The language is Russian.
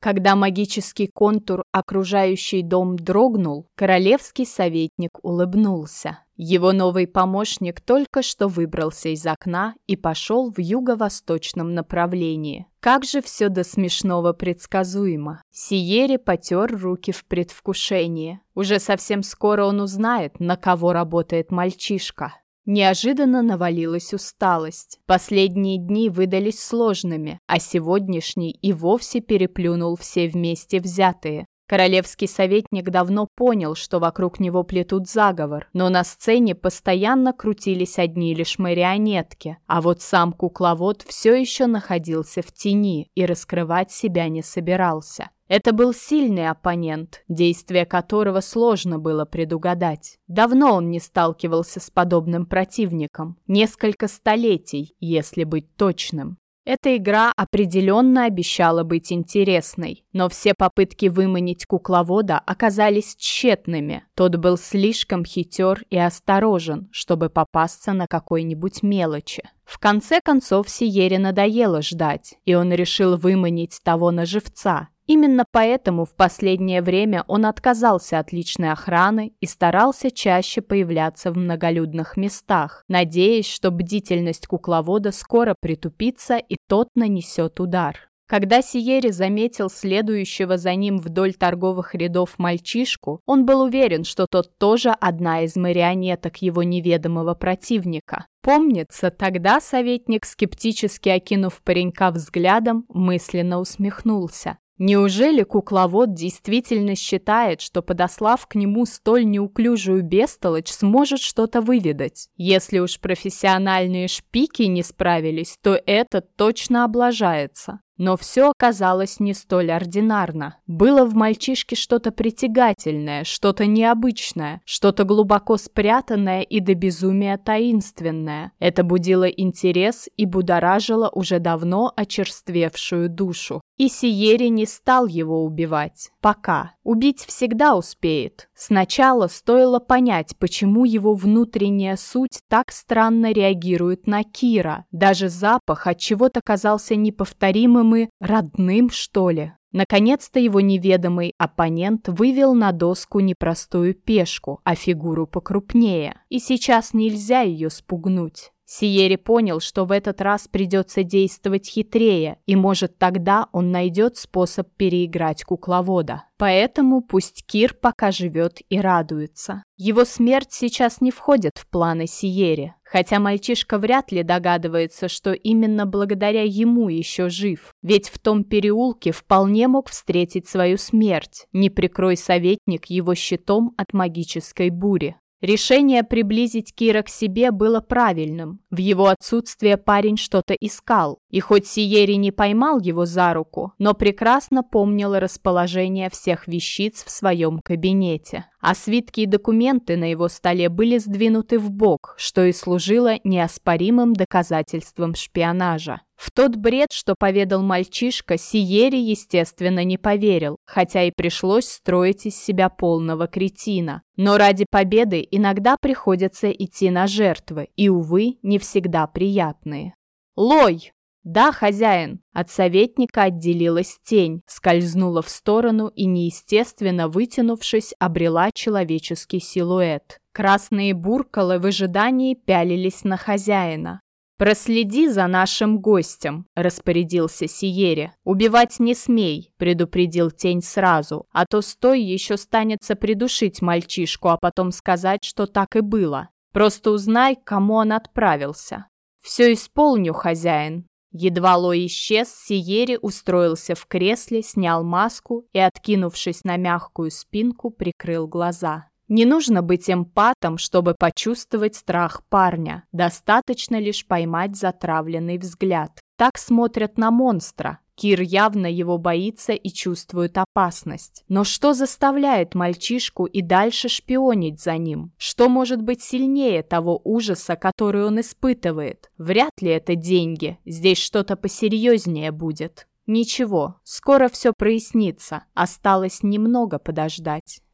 Когда магический контур, окружающий дом, дрогнул, королевский советник улыбнулся. Его новый помощник только что выбрался из окна и пошел в юго-восточном направлении. Как же все до смешного предсказуемо. Сиери потер руки в предвкушении. Уже совсем скоро он узнает, на кого работает мальчишка. Неожиданно навалилась усталость. Последние дни выдались сложными, а сегодняшний и вовсе переплюнул все вместе взятые. Королевский советник давно понял, что вокруг него плетут заговор, но на сцене постоянно крутились одни лишь марионетки, а вот сам кукловод все еще находился в тени и раскрывать себя не собирался. Это был сильный оппонент, действие которого сложно было предугадать. Давно он не сталкивался с подобным противником. Несколько столетий, если быть точным. Эта игра определенно обещала быть интересной, но все попытки выманить кукловода оказались тщетными. Тот был слишком хитер и осторожен, чтобы попасться на какой-нибудь мелочи. В конце концов Сиере надоело ждать, и он решил выманить того на живца, Именно поэтому в последнее время он отказался от личной охраны и старался чаще появляться в многолюдных местах, надеясь, что бдительность кукловода скоро притупится и тот нанесет удар. Когда Сиери заметил следующего за ним вдоль торговых рядов мальчишку, он был уверен, что тот тоже одна из марионеток его неведомого противника. Помнится, тогда советник, скептически окинув паренька взглядом, мысленно усмехнулся. Неужели кукловод действительно считает, что, подослав к нему столь неуклюжую бестолочь, сможет что-то выведать? Если уж профессиональные шпики не справились, то этот точно облажается. Но все оказалось не столь ординарно. Было в мальчишке что-то притягательное, что-то необычное, что-то глубоко спрятанное и до безумия таинственное. Это будило интерес и будоражило уже давно очерствевшую душу. И Сиери не стал его убивать. Пока. Убить всегда успеет. Сначала стоило понять, почему его внутренняя суть так странно реагирует на Кира. Даже запах от чего-то казался неповторимым и родным, что ли. Наконец-то его неведомый оппонент вывел на доску не простую пешку, а фигуру покрупнее. И сейчас нельзя ее спугнуть. Сиери понял, что в этот раз придется действовать хитрее, и, может, тогда он найдет способ переиграть кукловода. Поэтому пусть Кир пока живет и радуется. Его смерть сейчас не входит в планы Сиери, хотя мальчишка вряд ли догадывается, что именно благодаря ему еще жив. Ведь в том переулке вполне мог встретить свою смерть, не прикрой советник его щитом от магической бури. Решение приблизить Кира к себе было правильным. В его отсутствие парень что-то искал. И хоть Сиери не поймал его за руку, но прекрасно помнил расположение всех вещиц в своем кабинете. А свитки и документы на его столе были сдвинуты в бок, что и служило неоспоримым доказательством шпионажа. В тот бред, что поведал мальчишка, Сиери, естественно, не поверил, хотя и пришлось строить из себя полного кретина. Но ради победы иногда приходится идти на жертвы, и, увы, не всегда приятные. «Лой!» «Да, хозяин!» От советника отделилась тень, скользнула в сторону и, неестественно вытянувшись, обрела человеческий силуэт. Красные буркалы в ожидании пялились на хозяина. «Проследи за нашим гостем», — распорядился Сиере. «Убивать не смей», — предупредил тень сразу, «а то стой еще станется придушить мальчишку, а потом сказать, что так и было. Просто узнай, кому он отправился». «Все исполню, хозяин», Едва Ло исчез, Сиери устроился в кресле, снял маску и, откинувшись на мягкую спинку, прикрыл глаза. Не нужно быть эмпатом, чтобы почувствовать страх парня. Достаточно лишь поймать затравленный взгляд. Так смотрят на монстра. Кир явно его боится и чувствует опасность. Но что заставляет мальчишку и дальше шпионить за ним? Что может быть сильнее того ужаса, который он испытывает? Вряд ли это деньги. Здесь что-то посерьезнее будет. Ничего, скоро все прояснится. Осталось немного подождать.